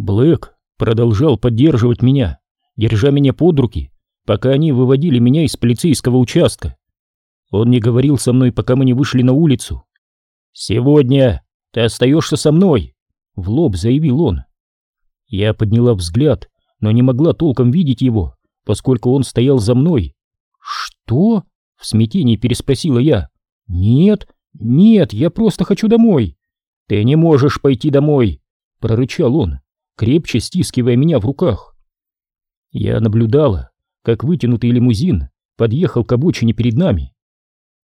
Блэк продолжал поддерживать меня, держа меня под руки, пока они выводили меня из полицейского участка. Он не говорил со мной, пока мы не вышли на улицу. «Сегодня ты остаешься со мной», — в лоб заявил он. Я подняла взгляд, но не могла толком видеть его, поскольку он стоял за мной. «Что?» — в смятении переспросила я. «Нет, нет, я просто хочу домой». «Ты не можешь пойти домой», — прорычал он, крепче стискивая меня в руках. Я наблюдала, как вытянутый лимузин подъехал к обочине перед нами.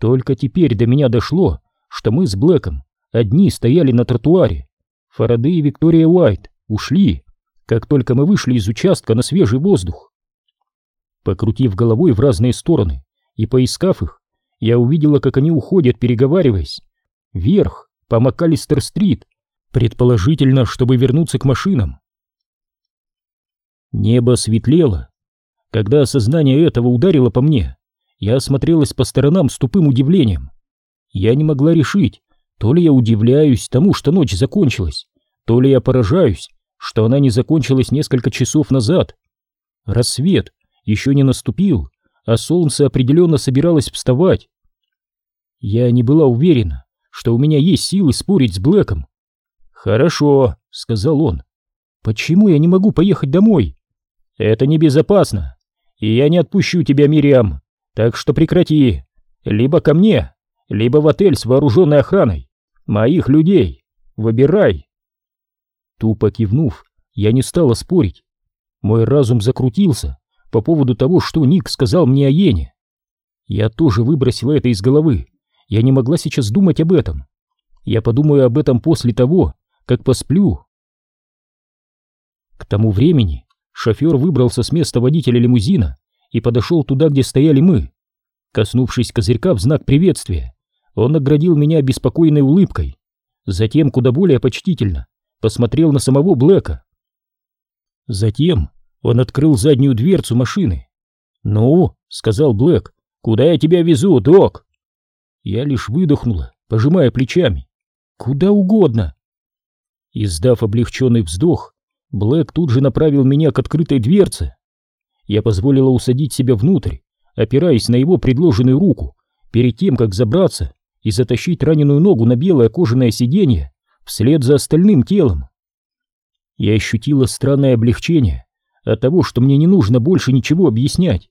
Только теперь до меня дошло, что мы с Блэком одни стояли на тротуаре. Фарадей и Виктория Уайт ушли, как только мы вышли из участка на свежий воздух. Покрутив головой в разные стороны и поискав их, я увидела, как они уходят, переговариваясь, вверх по МакАлистер-стрит, предположительно, чтобы вернуться к машинам. Небо светлело. Когда осознание этого ударило по мне, я осмотрелась по сторонам с тупым удивлением. Я не могла решить, то ли я удивляюсь тому, что ночь закончилась, то ли я поражаюсь, что она не закончилась несколько часов назад. Рассвет еще не наступил, а солнце определенно собиралось вставать. Я не была уверена, что у меня есть силы спорить с Блэком. «Хорошо», — сказал он. «Почему я не могу поехать домой?» «Это небезопасно, и я не отпущу тебя, Мириам, так что прекрати. Либо ко мне, либо в отель с вооруженной охраной. Моих людей. Выбирай». Тупо кивнув, я не стала спорить. Мой разум закрутился по поводу того, что Ник сказал мне о Йене. Я тоже выбросила это из головы. Я не могла сейчас думать об этом. Я подумаю об этом после того, как посплю. К тому времени шофер выбрался с места водителя лимузина и подошел туда, где стояли мы. Коснувшись козырька в знак приветствия, он наградил меня беспокойной улыбкой. Затем, куда более почтительно, посмотрел на самого Блэка. Затем он открыл заднюю дверцу машины. «Ну», — сказал Блэк, — «куда я тебя везу, док?» Я лишь выдохнула, пожимая плечами. «Куда угодно». Издав облегченный вздох, Блэк тут же направил меня к открытой дверце. Я позволила усадить себя внутрь, опираясь на его предложенную руку, перед тем, как забраться и затащить раненую ногу на белое кожаное сиденье вслед за остальным телом. Я ощутила странное облегчение от того, что мне не нужно больше ничего объяснять.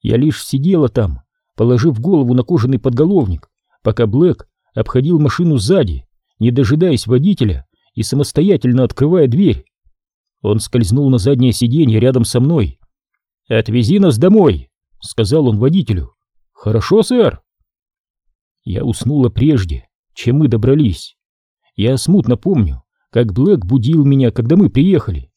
Я лишь сидела там, положив голову на кожаный подголовник, пока Блэк обходил машину сзади, не дожидаясь водителя и самостоятельно открывая дверь. Он скользнул на заднее сиденье рядом со мной. «Отвези нас домой», — сказал он водителю. «Хорошо, сэр». Я уснула прежде, чем мы добрались. Я смутно помню, как Блэк будил меня, когда мы приехали.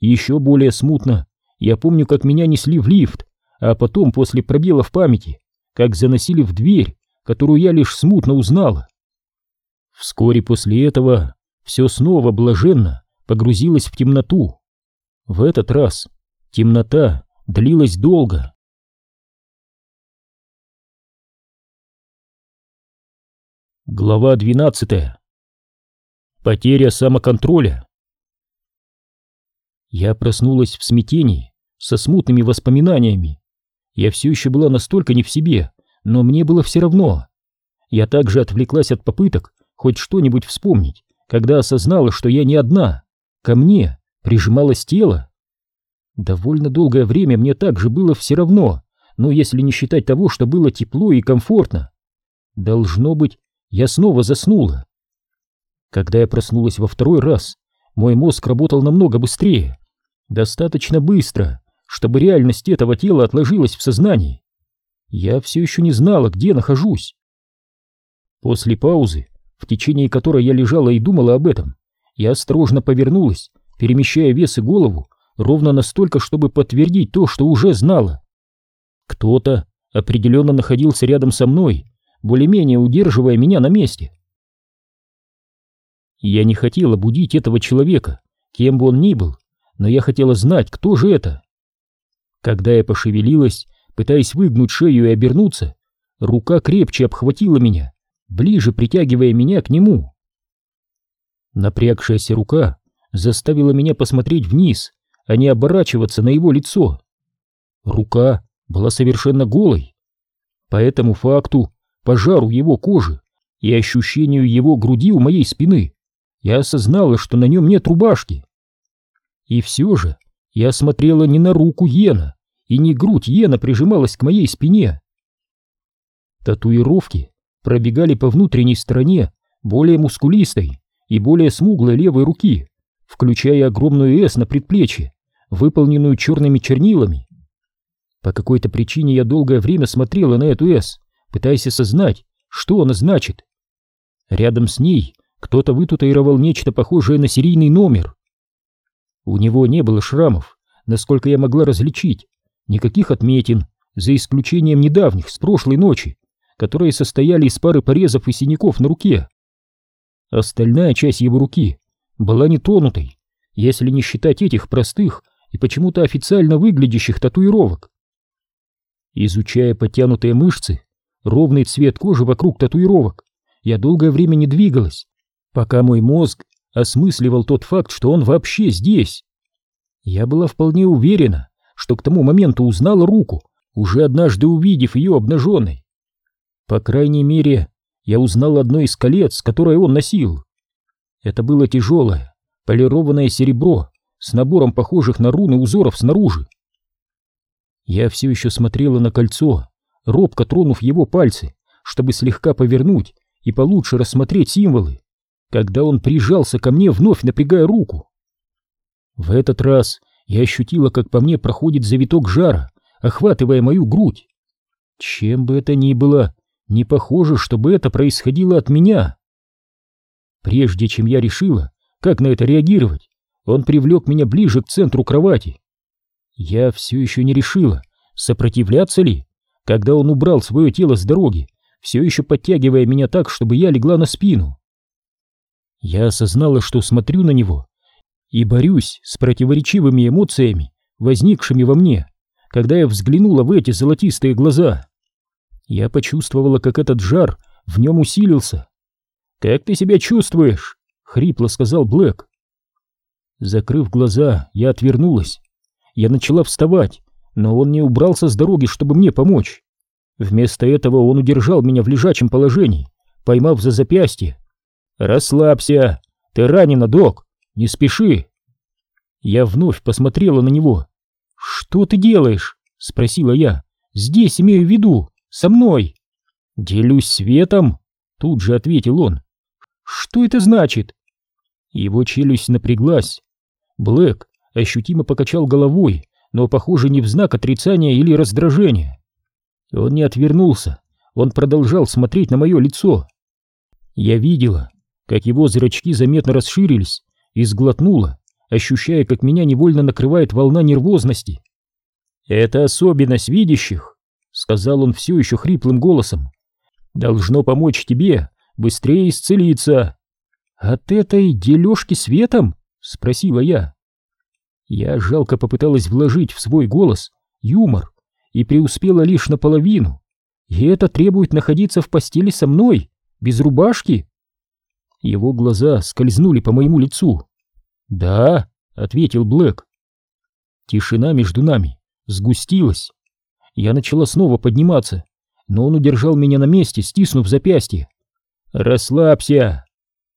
Еще более смутно я помню, как меня несли в лифт, а потом, после пробела в памяти, как заносили в дверь, которую я лишь смутно узнала. Вскоре после этого все снова блаженно погрузилось в темноту. В этот раз темнота длилась долго. Глава двенадцатая. Потеря самоконтроля. Я проснулась в смятении, со смутными воспоминаниями. Я все еще была настолько не в себе, но мне было все равно. Я также отвлеклась от попыток хоть что-нибудь вспомнить, когда осознала, что я не одна. Ко мне прижималось тело. Довольно долгое время мне также было все равно, но если не считать того, что было тепло и комфортно. Должно быть, я снова заснула. Когда я проснулась во второй раз, мой мозг работал намного быстрее. Достаточно быстро, чтобы реальность этого тела отложилась в сознании. Я все еще не знала, где нахожусь. После паузы, в течение которой я лежала и думала об этом, я осторожно повернулась, перемещая вес и голову ровно настолько, чтобы подтвердить то, что уже знала. Кто-то определенно находился рядом со мной, более-менее удерживая меня на месте. Я не хотела будить этого человека, кем бы он ни был, но я хотела знать, кто же это. Когда я пошевелилась, пытаясь выгнуть шею и обернуться, рука крепче обхватила меня, ближе притягивая меня к нему. Напрягшаяся рука заставило меня посмотреть вниз, а не оборачиваться на его лицо. Рука была совершенно голой. По этому факту, пожару его кожи и ощущению его груди у моей спины, я осознала, что на нем нет рубашки. И все же я смотрела не на руку Йена, и не грудь Йена прижималась к моей спине. Татуировки пробегали по внутренней стороне более мускулистой и более смуглой левой руки, включая огромную «С» на предплечье, выполненную черными чернилами. По какой-то причине я долгое время смотрела на эту «С», пытаясь осознать, что она значит. Рядом с ней кто-то вытатуировал нечто похожее на серийный номер. У него не было шрамов, насколько я могла различить, никаких отметин, за исключением недавних, с прошлой ночи, которые состояли из пары порезов и синяков на руке. Остальная часть его руки была нетронутой, если не считать этих простых и почему-то официально выглядящих татуировок. Изучая подтянутые мышцы, ровный цвет кожи вокруг татуировок, я долгое время не двигалась, пока мой мозг осмысливал тот факт, что он вообще здесь. Я была вполне уверена, что к тому моменту узнала руку, уже однажды увидев ее обнаженной. По крайней мере, я узнал одно из колец, которое он носил. Это было тяжелое, полированное серебро с набором похожих на руны узоров снаружи. Я все еще смотрела на кольцо, робко тронув его пальцы, чтобы слегка повернуть и получше рассмотреть символы, когда он прижался ко мне, вновь напрягая руку. В этот раз я ощутила, как по мне проходит завиток жара, охватывая мою грудь. Чем бы это ни было, не похоже, чтобы это происходило от меня. Прежде чем я решила, как на это реагировать, он привлек меня ближе к центру кровати. Я все еще не решила, сопротивляться ли, когда он убрал свое тело с дороги, все еще подтягивая меня так, чтобы я легла на спину. Я осознала, что смотрю на него и борюсь с противоречивыми эмоциями, возникшими во мне, когда я взглянула в эти золотистые глаза. Я почувствовала, как этот жар в нем усилился. «Как ты себя чувствуешь?» — хрипло сказал Блэк. Закрыв глаза, я отвернулась. Я начала вставать, но он не убрался с дороги, чтобы мне помочь. Вместо этого он удержал меня в лежачем положении, поймав за запястье. «Расслабься! Ты ранена, док! Не спеши!» Я вновь посмотрела на него. «Что ты делаешь?» — спросила я. «Здесь имею в виду. Со мной!» «Делюсь светом!» — тут же ответил он. «Что это значит?» Его челюсть напряглась. Блэк ощутимо покачал головой, но, похоже, не в знак отрицания или раздражения. Он не отвернулся, он продолжал смотреть на мое лицо. Я видела, как его зрачки заметно расширились и сглотнула, ощущая, как меня невольно накрывает волна нервозности. Это особенность видящих сказал он все еще хриплым голосом. Должно помочь тебе быстрее исцелиться. От этой дележки светом? Спросила я. Я жалко попыталась вложить в свой голос юмор и преуспела лишь наполовину. И это требует находиться в постели со мной, без рубашки. Его глаза скользнули по моему лицу. «Да», — ответил Блэк. Тишина между нами сгустилась. Я начала снова подниматься, но он удержал меня на месте, стиснув запястье. «Расслабься!»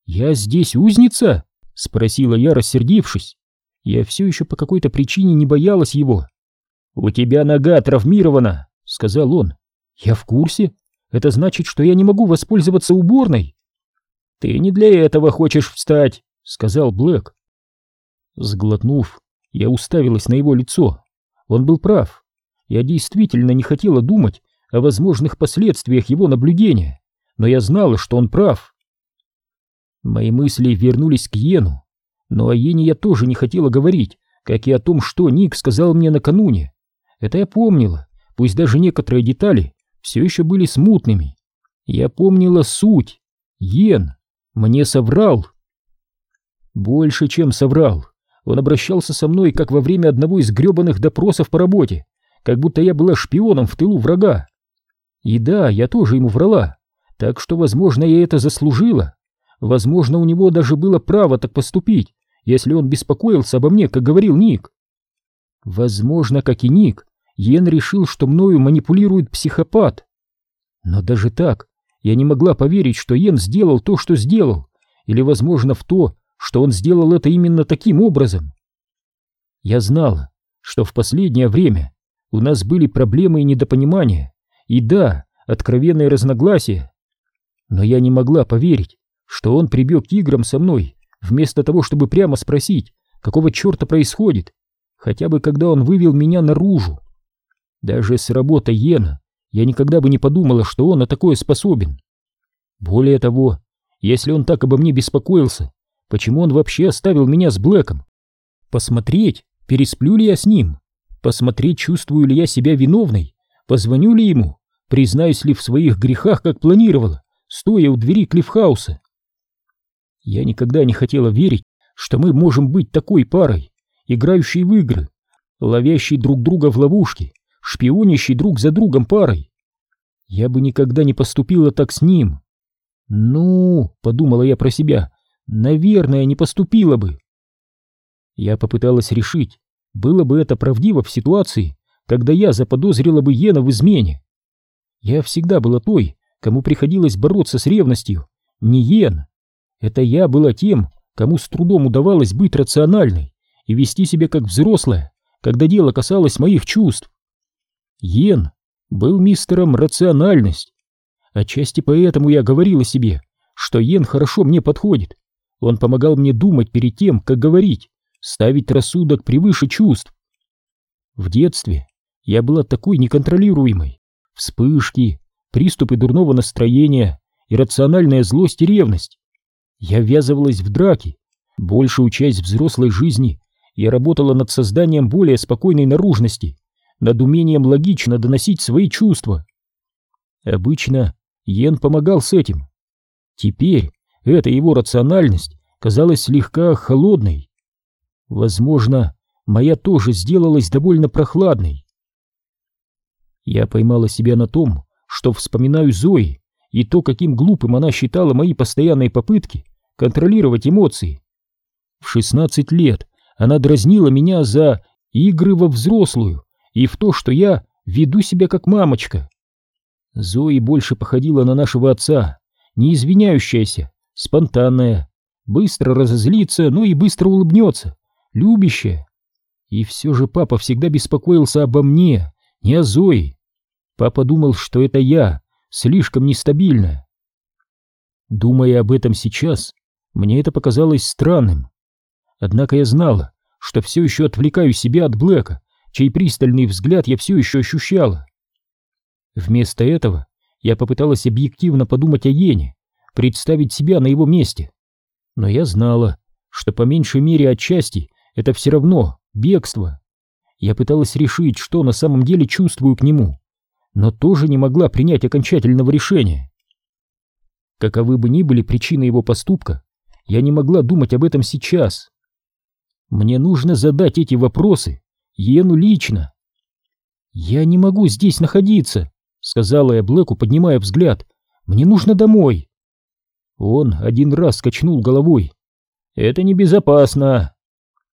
«Я здесь узница?» — спросила я, рассердившись. Я все еще по какой-то причине не боялась его. «У тебя нога травмирована», — сказал он. «Я в курсе. Это значит, что я не могу воспользоваться уборной». «Ты не для этого хочешь встать», — сказал Блэк. Сглотнув, я уставилась на его лицо. Он был прав. Я действительно не хотела думать о возможных последствиях его наблюдения, но я знала, что он прав. Мои мысли вернулись к Йену, но о Йене я тоже не хотела говорить, как и о том, что Ник сказал мне накануне. Это я помнила, пусть даже некоторые детали все еще были смутными. Я помнила суть. Йен мне соврал. Больше, чем соврал. Он обращался со мной, как во время одного из гребаных допросов по работе, как будто я была шпионом в тылу врага. И да, я тоже ему врала, так что, возможно, я это заслужила. Возможно, у него даже было право так поступить, если он беспокоился обо мне, как говорил Ник. Возможно, как и Ник, Йен решил, что мною манипулирует психопат. Но даже так я не могла поверить, что Йен сделал то, что сделал, или, возможно, в то, что он сделал это именно таким образом. Я знала, что в последнее время у нас были проблемы и недопонимания, и да, откровенные разногласия. Но я не могла поверить, что он прибег к играм со мной, вместо того, чтобы прямо спросить, какого черта происходит, хотя бы когда он вывел меня наружу. Даже с работой Йена я никогда бы не подумала, что он на такое способен. Более того, если он так обо мне беспокоился, почему он вообще оставил меня с Блэком? Посмотреть, пересплю ли я с ним, посмотреть, чувствую ли я себя виновной, позвоню ли ему, признаюсь ли в своих грехах, как планировала, стоя у двери Клиффхауса. Я никогда не хотела верить, что мы можем быть такой парой, играющей в игры, ловящей друг друга в ловушки, шпионящей друг за другом парой. Я бы никогда не поступила так с ним. Ну, подумала я про себя, наверное, не поступила бы. Я попыталась решить, было бы это правдиво в ситуации, когда я заподозрила бы Йена в измене. Я всегда была той, кому приходилось бороться с ревностью, не Йен. Это я была тем, кому с трудом удавалось быть рациональной и вести себя как взрослая, когда дело касалось моих чувств. Йен был мистером рациональность. Отчасти поэтому я говорила себе, что Йен хорошо мне подходит. Он помогал мне думать перед тем, как говорить ставить рассудок превыше чувств. В детстве я была такой неконтролируемой. Вспышки, приступы дурного настроения, иррациональная злость и ревность. Я ввязывалась в драки. Большую часть взрослой жизни я работала над созданием более спокойной наружности, над умением логично доносить свои чувства. Обычно Йен помогал с этим. Теперь эта его рациональность казалась слегка холодной, Возможно, моя тоже сделалась довольно прохладной. Я поймала себя на том, что вспоминаю Зои и то, каким глупым она считала мои постоянные попытки контролировать эмоции. В 16 лет она дразнила меня за игры во взрослую и в то, что я веду себя как мамочка. Зои больше походила на нашего отца, не извиняющаяся, спонтанная, быстро разозлится, но и быстро улыбнется, любящая. И все же папа всегда беспокоился обо мне, не о Зое. Папа думал, что это я, слишком нестабильная. Думая об этом сейчас, мне это показалось странным. Однако я знала, что все еще отвлекаю себя от Блэка, чей пристальный взгляд я все еще ощущала. Вместо этого я попыталась объективно подумать о Йене, представить себя на его месте. Но я знала, что по меньшей мере отчасти это все равно бегство. Я пыталась решить, что на самом деле чувствую к нему, но тоже не могла принять окончательного решения. Каковы бы ни были причины его поступка, я не могла думать об этом сейчас. Мне нужно задать эти вопросы Йену лично. «Я не могу здесь находиться», — сказала я Блэку, поднимая взгляд. «Мне нужно домой». Он один раз качнул головой. «Это небезопасно.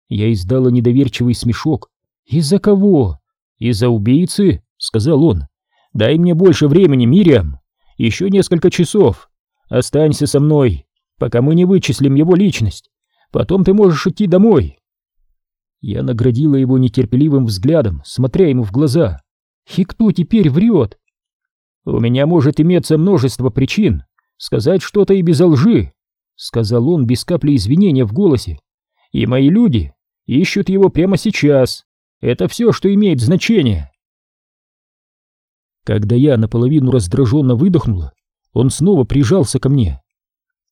Я издала недоверчивый смешок. «Из-за кого?» «Из-за убийцы», — сказал он. «Дай мне больше времени, Мириам. Еще несколько часов. Останься со мной, пока мы не вычислим его личность. Потом ты можешь идти домой». Я наградила его нетерпеливым взглядом, смотря ему в глаза. «И кто теперь врет?» «У меня может иметься множество причин сказать что-то и без лжи», — сказал он без капли извинения в голосе. «И мои люди Ищут его прямо сейчас. Это все, что имеет значение. Когда я наполовину раздраженно выдохнула, он снова прижался ко мне.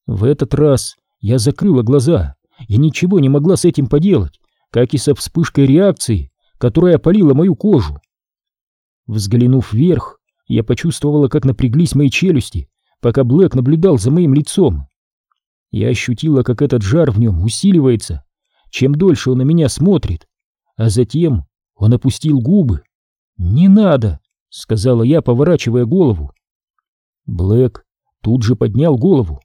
В этот раз я закрыла глаза и ничего не могла с этим поделать, как и со вспышкой реакции, которая опалила мою кожу. Взглянув вверх, я почувствовала, как напряглись мои челюсти, пока Блэк наблюдал за моим лицом. Я ощутила, как этот жар в нем усиливается, чем дольше он на меня смотрит. А затем он опустил губы. «Не надо!» — сказала я, поворачивая голову. Блэк тут же поднял голову.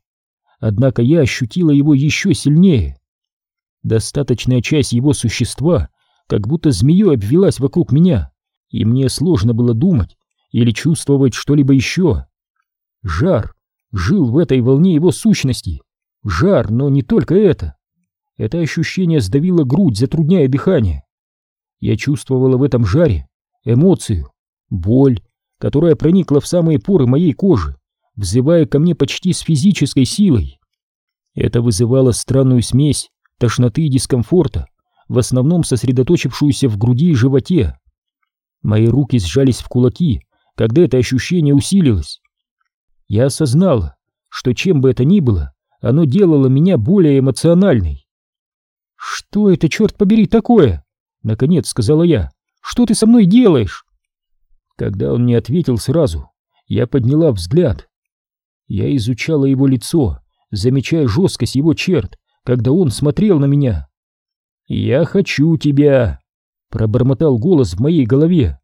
Однако я ощутила его еще сильнее. Достаточная часть его существа как будто змеей обвелась вокруг меня, и мне сложно было думать или чувствовать что-либо еще. Жар жил в этой волне его сущности. Жар, но не только это. Это ощущение сдавило грудь, затрудняя дыхание. Я чувствовала в этом жаре эмоцию, боль, которая проникла в самые поры моей кожи, взывая ко мне почти с физической силой. Это вызывало странную смесь тошноты и дискомфорта, в основном сосредоточившуюся в груди и животе. Мои руки сжались в кулаки, когда это ощущение усилилось. Я осознала, что чем бы это ни было, оно делало меня более эмоциональной. «Что это, черт побери, такое?» — наконец сказала я. «Что ты со мной делаешь?» Когда он не ответил сразу, я подняла взгляд. Я изучала его лицо, замечая жесткость его черт, когда он смотрел на меня. «Я хочу тебя!» — пробормотал голос в моей голове.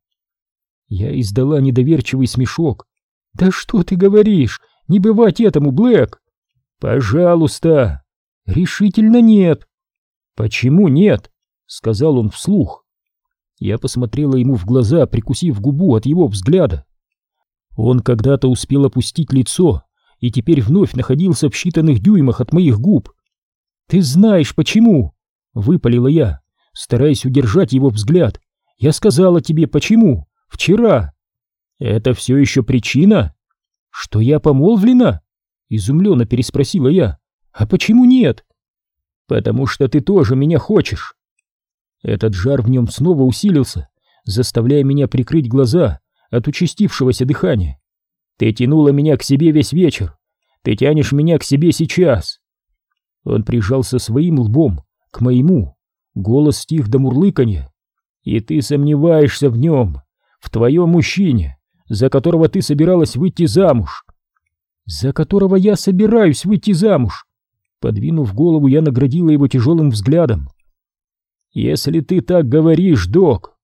Я издала недоверчивый смешок. «Да что ты говоришь? Не бывать этому, Блэк!» «Пожалуйста!» «Решительно нет!» «Почему нет?» — сказал он вслух. Я посмотрела ему в глаза, прикусив губу от его взгляда. Он когда-то успел опустить лицо и теперь вновь находился в считанных дюймах от моих губ. «Ты знаешь, почему!» — выпалила я, стараясь удержать его взгляд. «Я сказала тебе, почему! Вчера!» «Это все еще причина?» «Что я помолвлена?» — изумленно переспросила я. «А почему нет?» «Потому что ты тоже меня хочешь!» Этот жар в нем снова усилился, заставляя меня прикрыть глаза от участившегося дыхания. «Ты тянула меня к себе весь вечер! Ты тянешь меня к себе сейчас!» Он прижался своим лбом к моему, голос стих до мурлыканья. «И ты сомневаешься в нем, в твоем мужчине, за которого ты собиралась выйти замуж!» «За которого я собираюсь выйти замуж!» Подвинув голову, я наградила его тяжелым взглядом. «Если ты так говоришь, док,